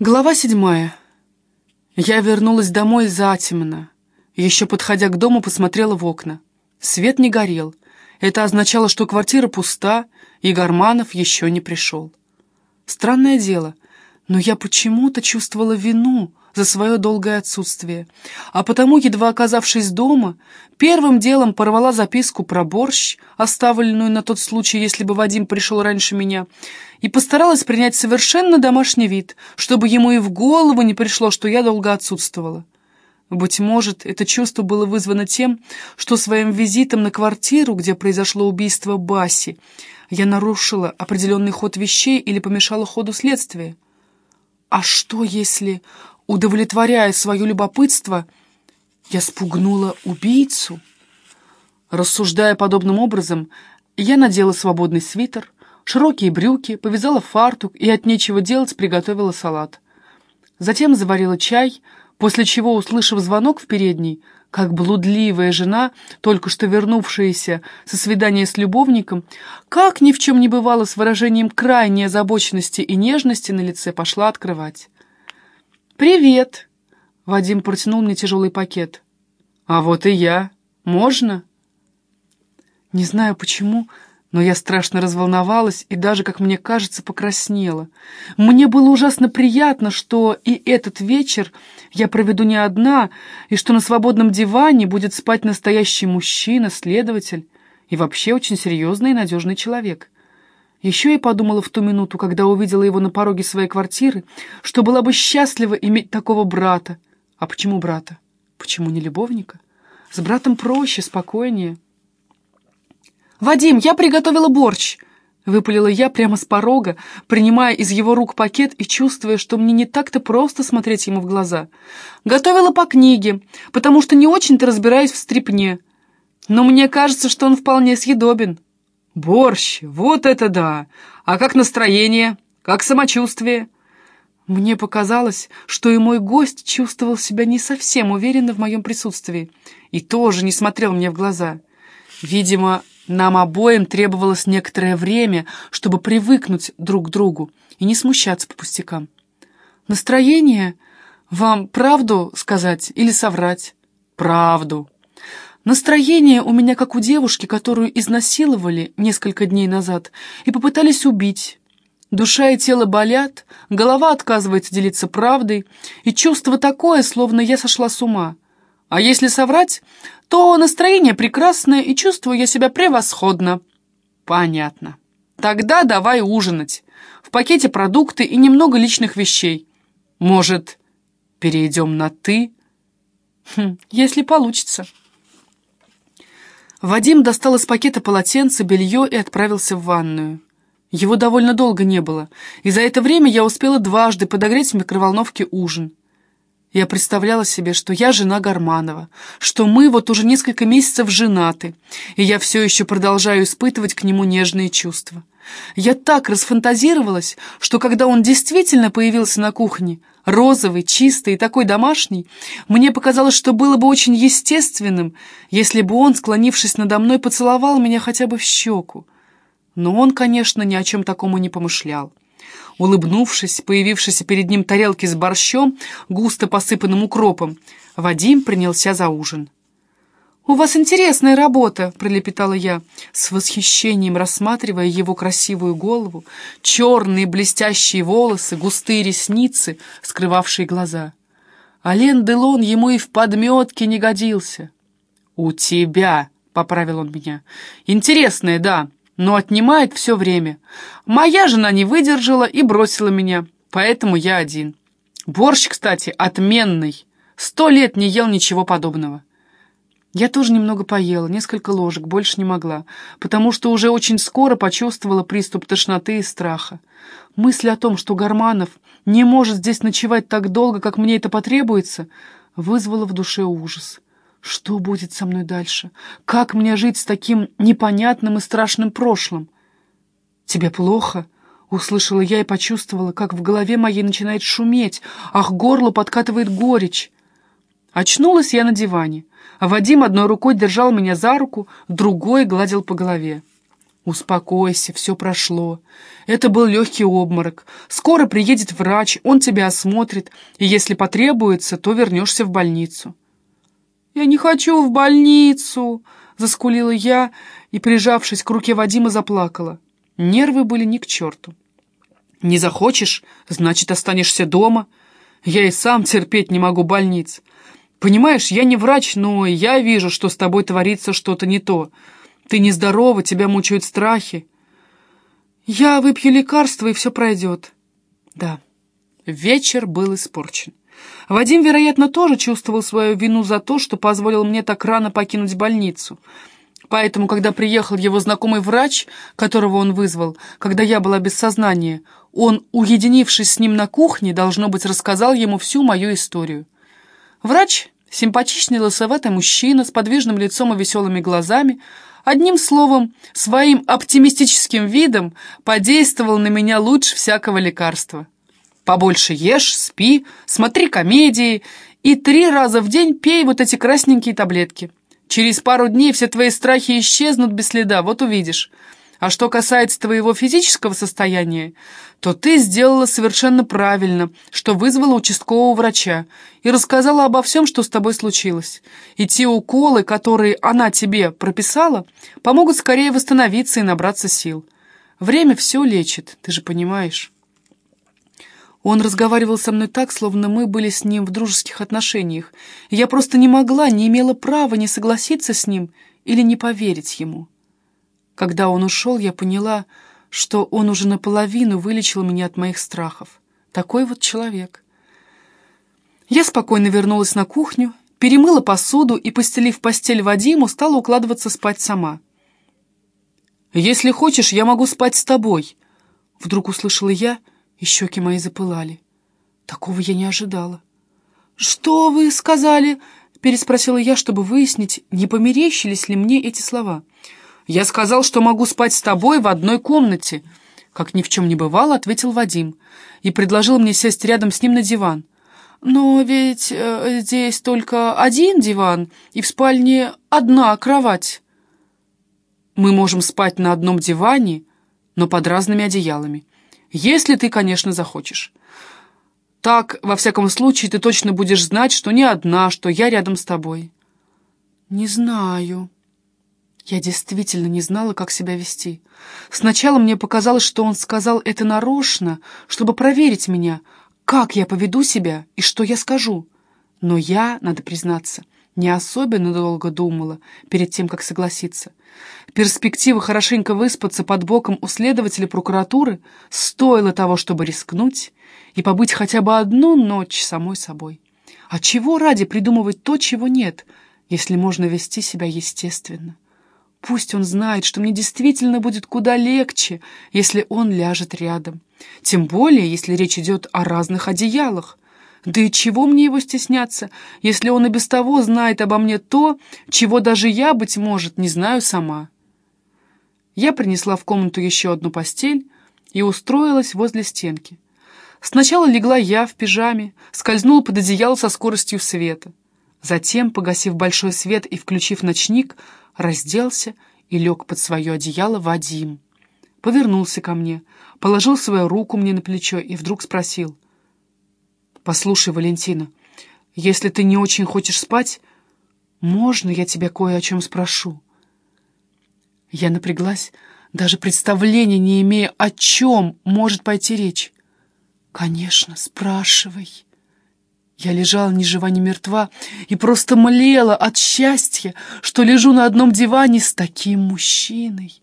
Глава седьмая. Я вернулась домой затемно. Еще подходя к дому, посмотрела в окна. Свет не горел. Это означало, что квартира пуста, и Гарманов еще не пришел. Странное дело, но я почему-то чувствовала вину за свое долгое отсутствие, а потому, едва оказавшись дома, первым делом порвала записку про борщ, оставленную на тот случай, если бы Вадим пришел раньше меня, и постаралась принять совершенно домашний вид, чтобы ему и в голову не пришло, что я долго отсутствовала. Быть может, это чувство было вызвано тем, что своим визитом на квартиру, где произошло убийство Баси, я нарушила определенный ход вещей или помешала ходу следствия. А что, если удовлетворяя свое любопытство, я спугнула убийцу. Рассуждая подобным образом, я надела свободный свитер, широкие брюки, повязала фартук и от нечего делать приготовила салат. Затем заварила чай, после чего, услышав звонок в передней, как блудливая жена, только что вернувшаяся со свидания с любовником, как ни в чем не бывало с выражением крайней озабоченности и нежности на лице, пошла открывать. «Привет!» — Вадим протянул мне тяжелый пакет. «А вот и я. Можно?» Не знаю почему, но я страшно разволновалась и даже, как мне кажется, покраснела. Мне было ужасно приятно, что и этот вечер я проведу не одна, и что на свободном диване будет спать настоящий мужчина, следователь и вообще очень серьезный и надежный человек. Еще я подумала в ту минуту, когда увидела его на пороге своей квартиры, что была бы счастлива иметь такого брата. А почему брата? Почему не любовника? С братом проще, спокойнее. «Вадим, я приготовила борщ!» Выпалила я прямо с порога, принимая из его рук пакет и чувствуя, что мне не так-то просто смотреть ему в глаза. Готовила по книге, потому что не очень-то разбираюсь в стрипне. Но мне кажется, что он вполне съедобен. «Борщ! Вот это да! А как настроение? Как самочувствие?» Мне показалось, что и мой гость чувствовал себя не совсем уверенно в моем присутствии и тоже не смотрел мне в глаза. Видимо, нам обоим требовалось некоторое время, чтобы привыкнуть друг к другу и не смущаться по пустякам. «Настроение? Вам правду сказать или соврать?» «Правду», Настроение у меня как у девушки, которую изнасиловали несколько дней назад и попытались убить. Душа и тело болят, голова отказывается делиться правдой, и чувство такое, словно я сошла с ума. А если соврать, то настроение прекрасное, и чувствую я себя превосходно. Понятно. Тогда давай ужинать. В пакете продукты и немного личных вещей. Может, перейдем на «ты»? Хм, если получится. Вадим достал из пакета полотенце, белье и отправился в ванную. Его довольно долго не было, и за это время я успела дважды подогреть в микроволновке ужин. Я представляла себе, что я жена Гарманова, что мы вот уже несколько месяцев женаты, и я все еще продолжаю испытывать к нему нежные чувства. Я так расфантазировалась, что когда он действительно появился на кухне, розовый, чистый и такой домашний, мне показалось, что было бы очень естественным, если бы он, склонившись надо мной, поцеловал меня хотя бы в щеку. Но он, конечно, ни о чем такому не помышлял. Улыбнувшись, появившейся перед ним тарелки с борщом, густо посыпанным укропом, Вадим принялся за ужин. «У вас интересная работа», — пролепетала я, с восхищением рассматривая его красивую голову, черные блестящие волосы, густые ресницы, скрывавшие глаза. Ален Делон ему и в подметке не годился. «У тебя», — поправил он меня, — «интересная, да, но отнимает все время. Моя жена не выдержала и бросила меня, поэтому я один. Борщ, кстати, отменный. Сто лет не ел ничего подобного». Я тоже немного поела, несколько ложек, больше не могла, потому что уже очень скоро почувствовала приступ тошноты и страха. Мысль о том, что Гарманов не может здесь ночевать так долго, как мне это потребуется, вызвала в душе ужас. Что будет со мной дальше? Как мне жить с таким непонятным и страшным прошлым? «Тебе плохо?» — услышала я и почувствовала, как в голове моей начинает шуметь, ах, горло подкатывает горечь. Очнулась я на диване, а Вадим одной рукой держал меня за руку, другой гладил по голове. «Успокойся, все прошло. Это был легкий обморок. Скоро приедет врач, он тебя осмотрит, и если потребуется, то вернешься в больницу». «Я не хочу в больницу!» — заскулила я и, прижавшись к руке Вадима, заплакала. Нервы были ни к черту. «Не захочешь, значит, останешься дома. Я и сам терпеть не могу больниц. Понимаешь, я не врач, но я вижу, что с тобой творится что-то не то». Ты нездорова, тебя мучают страхи. Я выпью лекарство, и все пройдет. Да, вечер был испорчен. Вадим, вероятно, тоже чувствовал свою вину за то, что позволил мне так рано покинуть больницу. Поэтому, когда приехал его знакомый врач, которого он вызвал, когда я была без сознания, он, уединившись с ним на кухне, должно быть, рассказал ему всю мою историю. Врач, симпатичный лысоватый мужчина с подвижным лицом и веселыми глазами, Одним словом, своим оптимистическим видом подействовал на меня лучше всякого лекарства. Побольше ешь, спи, смотри комедии и три раза в день пей вот эти красненькие таблетки. Через пару дней все твои страхи исчезнут без следа, вот увидишь. А что касается твоего физического состояния, то ты сделала совершенно правильно, что вызвала участкового врача и рассказала обо всем, что с тобой случилось. И те уколы, которые она тебе прописала, помогут скорее восстановиться и набраться сил. Время все лечит, ты же понимаешь. Он разговаривал со мной так, словно мы были с ним в дружеских отношениях, я просто не могла, не имела права не согласиться с ним или не поверить ему. Когда он ушел, я поняла, что он уже наполовину вылечил меня от моих страхов. Такой вот человек. Я спокойно вернулась на кухню, перемыла посуду и, постелив постель Вадиму, стала укладываться спать сама. «Если хочешь, я могу спать с тобой», — вдруг услышала я, и щеки мои запылали. Такого я не ожидала. «Что вы сказали?» — переспросила я, чтобы выяснить, не померещились ли мне эти слова. «Я сказал, что могу спать с тобой в одной комнате», — как ни в чем не бывало, ответил Вадим и предложил мне сесть рядом с ним на диван. «Но ведь э, здесь только один диван, и в спальне одна кровать». «Мы можем спать на одном диване, но под разными одеялами, если ты, конечно, захочешь. Так, во всяком случае, ты точно будешь знать, что не одна, что я рядом с тобой». «Не знаю», я действительно не знала, как себя вести. Сначала мне показалось, что он сказал это нарочно, чтобы проверить меня, как я поведу себя и что я скажу. Но я, надо признаться, не особенно долго думала перед тем, как согласиться. Перспектива хорошенько выспаться под боком у следователя прокуратуры стоила того, чтобы рискнуть и побыть хотя бы одну ночь самой собой. А чего ради придумывать то, чего нет, если можно вести себя естественно? Пусть он знает, что мне действительно будет куда легче, если он ляжет рядом. Тем более, если речь идет о разных одеялах. Да и чего мне его стесняться, если он и без того знает обо мне то, чего даже я, быть может, не знаю сама. Я принесла в комнату еще одну постель и устроилась возле стенки. Сначала легла я в пижаме, скользнула под одеяло со скоростью света. Затем, погасив большой свет и включив ночник, разделся и лег под свое одеяло Вадим. Повернулся ко мне, положил свою руку мне на плечо и вдруг спросил. «Послушай, Валентина, если ты не очень хочешь спать, можно я тебя кое о чем спрошу?» Я напряглась, даже представления не имея, о чем может пойти речь. «Конечно, спрашивай». Я лежала ни жива, ни мертва и просто млела от счастья, что лежу на одном диване с таким мужчиной.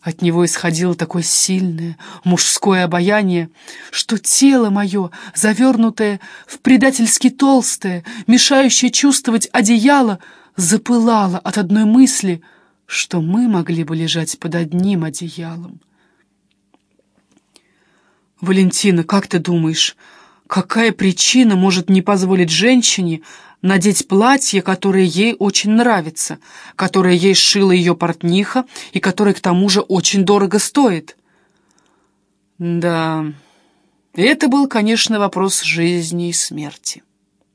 От него исходило такое сильное мужское обаяние, что тело мое, завернутое в предательски толстое, мешающее чувствовать одеяло, запылало от одной мысли, что мы могли бы лежать под одним одеялом. «Валентина, как ты думаешь, Какая причина может не позволить женщине надеть платье, которое ей очень нравится, которое ей сшила ее портниха и которое к тому же очень дорого стоит? Да, это был, конечно, вопрос жизни и смерти.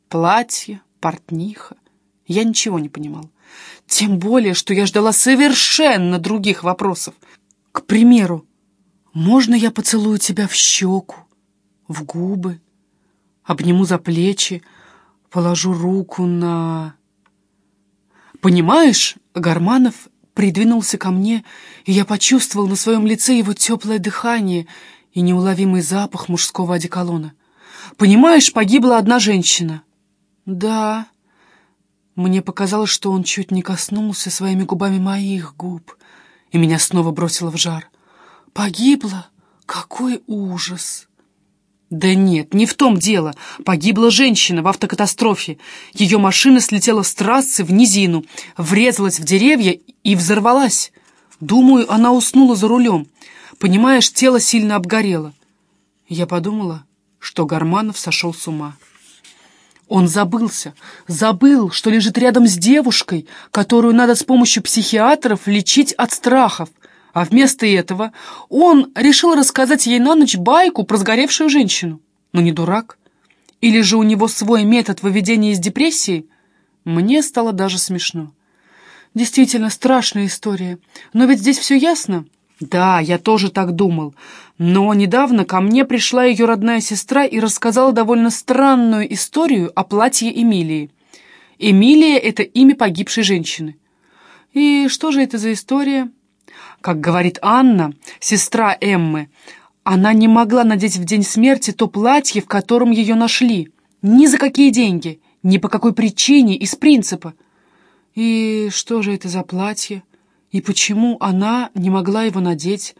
Платье, портниха. Я ничего не понимал. Тем более, что я ждала совершенно других вопросов. примеру, можно я поцелую тебя в щеку, в губы, обниму за плечи, положу руку на... Понимаешь, Гарманов придвинулся ко мне, и я почувствовал на своем лице его теплое дыхание и неуловимый запах мужского одеколона. Понимаешь, погибла одна женщина. Да. Мне показалось, что он чуть не коснулся своими губами моих губ, и меня снова бросило в жар. Погибла? Какой ужас! Да нет, не в том дело. Погибла женщина в автокатастрофе. Ее машина слетела с трассы в низину, врезалась в деревья и взорвалась. Думаю, она уснула за рулем. Понимаешь, тело сильно обгорело. Я подумала, что Гарманов сошел с ума. Он забылся, забыл, что лежит рядом с девушкой, которую надо с помощью психиатров лечить от страхов, а вместо этого он решил рассказать ей на ночь байку про сгоревшую женщину. Ну не дурак. Или же у него свой метод выведения из депрессии? Мне стало даже смешно. Действительно страшная история. Но ведь здесь все ясно. Да, я тоже так думал. Но недавно ко мне пришла ее родная сестра и рассказала довольно странную историю о платье Эмилии. Эмилия — это имя погибшей женщины. И что же это за история? Как говорит Анна, сестра Эммы, она не могла надеть в день смерти то платье, в котором ее нашли. Ни за какие деньги, ни по какой причине, из принципа. И что же это за платье? И почему она не могла его надеть?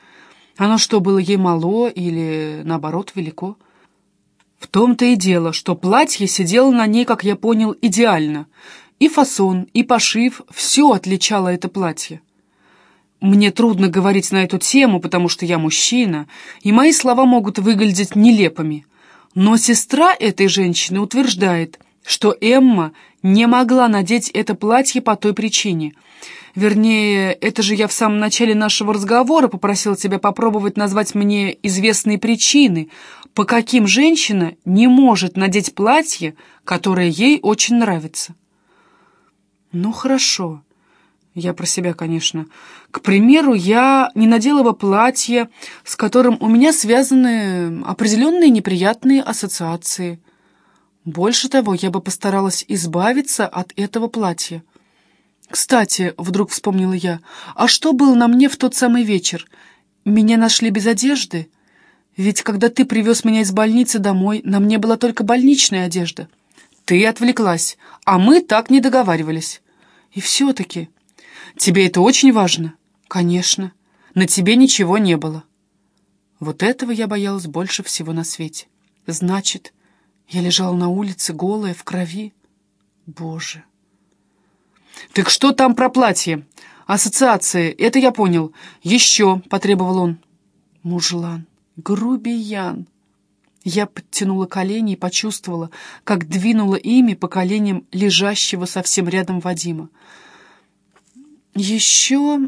Оно что, было ей мало или, наоборот, велико? В том-то и дело, что платье сидело на ней, как я понял, идеально. И фасон, и пошив — все отличало это платье. Мне трудно говорить на эту тему, потому что я мужчина, и мои слова могут выглядеть нелепыми. Но сестра этой женщины утверждает, что Эмма не могла надеть это платье по той причине. Вернее, это же я в самом начале нашего разговора попросил тебя попробовать назвать мне известные причины, по каким женщина не может надеть платье, которое ей очень нравится. Ну, хорошо. Я про себя, конечно. К примеру, я не надела бы платье, с которым у меня связаны определенные неприятные ассоциации. Больше того, я бы постаралась избавиться от этого платья. Кстати, вдруг вспомнила я, а что было на мне в тот самый вечер? Меня нашли без одежды? Ведь когда ты привез меня из больницы домой, на мне была только больничная одежда. Ты отвлеклась, а мы так не договаривались. И все-таки... Тебе это очень важно? Конечно. На тебе ничего не было. Вот этого я боялась больше всего на свете. Значит, я лежала на улице, голая, в крови. Боже. Так что там про платье? Ассоциации, это я понял. Еще, потребовал он. Мужлан, грубиян. Я подтянула колени и почувствовала, как двинула ими по коленям лежащего совсем рядом Вадима. Еще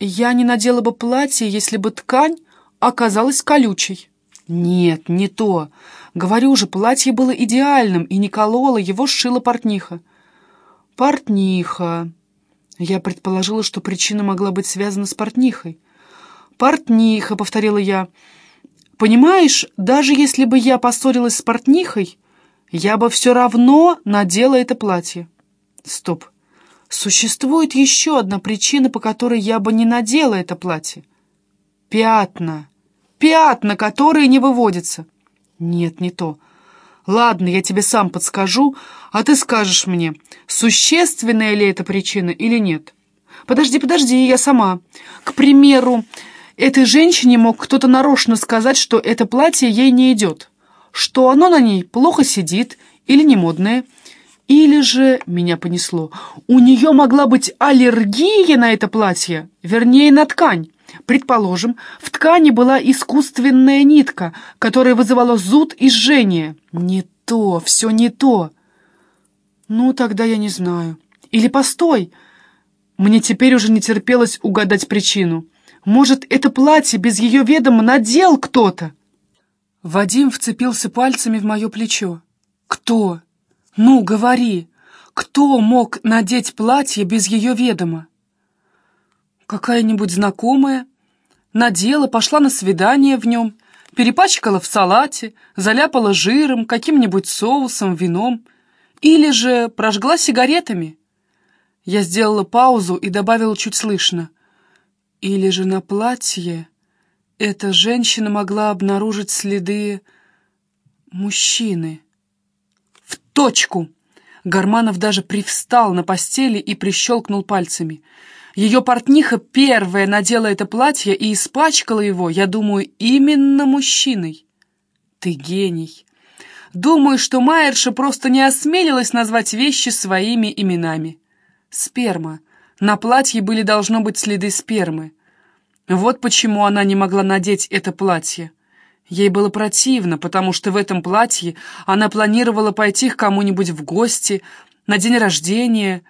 я не надела бы платье, если бы ткань оказалась колючей. Нет, не то. Говорю же, платье было идеальным, и не кололо, его сшила портниха. Портниха. Я предположила, что причина могла быть связана с портнихой. «Портниха», — повторила я. «Понимаешь, даже если бы я поссорилась с портнихой, я бы все равно надела это платье». «Стоп. Существует еще одна причина, по которой я бы не надела это платье. Пятна. Пятна, которые не выводятся. Нет, не то. Ладно, я тебе сам подскажу, а ты скажешь мне, существенная ли эта причина или нет. Подожди, подожди, я сама. К примеру, этой женщине мог кто-то нарочно сказать, что это платье ей не идет, что оно на ней плохо сидит или не модное, или же, меня понесло, у нее могла быть аллергия на это платье, вернее, на ткань. Предположим, в ткани была искусственная нитка, которая вызывала зуд и жжение. Не то, все не то. Ну, тогда я не знаю. Или постой. Мне теперь уже не терпелось угадать причину. Может, это платье без ее ведома надел кто-то? Вадим вцепился пальцами в мое плечо. Кто? «Ну, говори, кто мог надеть платье без ее ведома?» «Какая-нибудь знакомая надела, пошла на свидание в нем, перепачкала в салате, заляпала жиром, каким-нибудь соусом, вином, или же прожгла сигаретами. Я сделала паузу и добавила чуть слышно. Или же на платье эта женщина могла обнаружить следы мужчины. Точку! Гарманов даже привстал на постели и прищелкнул пальцами. Ее портниха первая надела это платье и испачкала его, я думаю, именно мужчиной. Ты гений. Думаю, что Майерша просто не осмелилась назвать вещи своими именами. Сперма. На платье были должно быть следы спермы. Вот почему она не могла надеть это платье. Ей было противно, потому что в этом платье она планировала пойти к кому-нибудь в гости, на день рождения.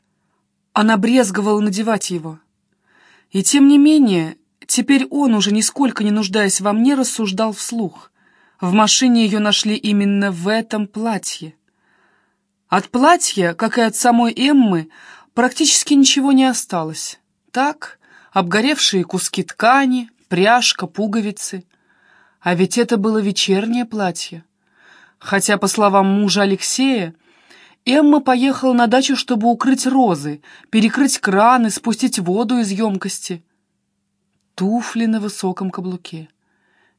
Она брезговала надевать его. И тем не менее, теперь он, уже нисколько не нуждаясь во мне, рассуждал вслух. В машине ее нашли именно в этом платье. От платья, как и от самой Эммы, практически ничего не осталось. Так, обгоревшие куски ткани, пряжка, пуговицы. А ведь это было вечернее платье. Хотя, по словам мужа Алексея, Эмма поехала на дачу, чтобы укрыть розы, перекрыть краны, спустить воду из емкости. Туфли на высоком каблуке.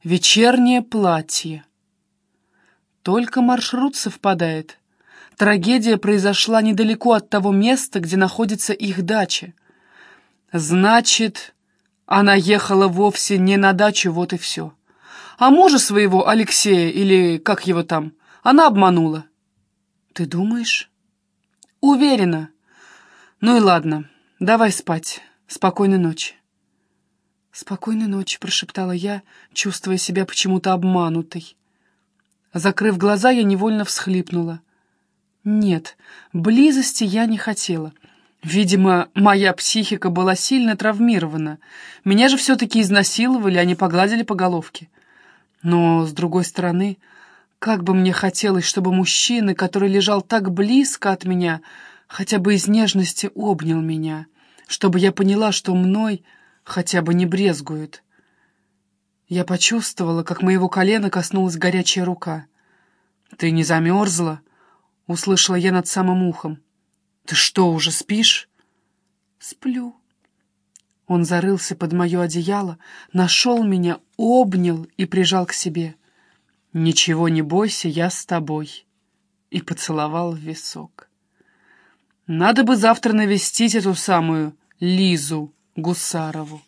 Вечернее платье. Только маршрут совпадает. Трагедия произошла недалеко от того места, где находится их дача. Значит, она ехала вовсе не на дачу, вот и все. А мужа своего, Алексея, или как его там, она обманула. Ты думаешь? Уверена. Ну и ладно, давай спать. Спокойной ночи. «Спокойной ночи», — прошептала я, чувствуя себя почему-то обманутой. Закрыв глаза, я невольно всхлипнула. Нет, близости я не хотела. Видимо, моя психика была сильно травмирована. Меня же все-таки изнасиловали, а не погладили по головке. Но, с другой стороны, как бы мне хотелось, чтобы мужчина, который лежал так близко от меня, хотя бы из нежности обнял меня, чтобы я поняла, что мной хотя бы не брезгует. Я почувствовала, как моего колена коснулась горячая рука. «Ты не замерзла?» — услышала я над самым ухом. «Ты что, уже спишь?» «Сплю». Он зарылся под мое одеяло, нашел меня, обнял и прижал к себе. «Ничего не бойся, я с тобой», и поцеловал в висок. Надо бы завтра навестить эту самую Лизу Гусарову.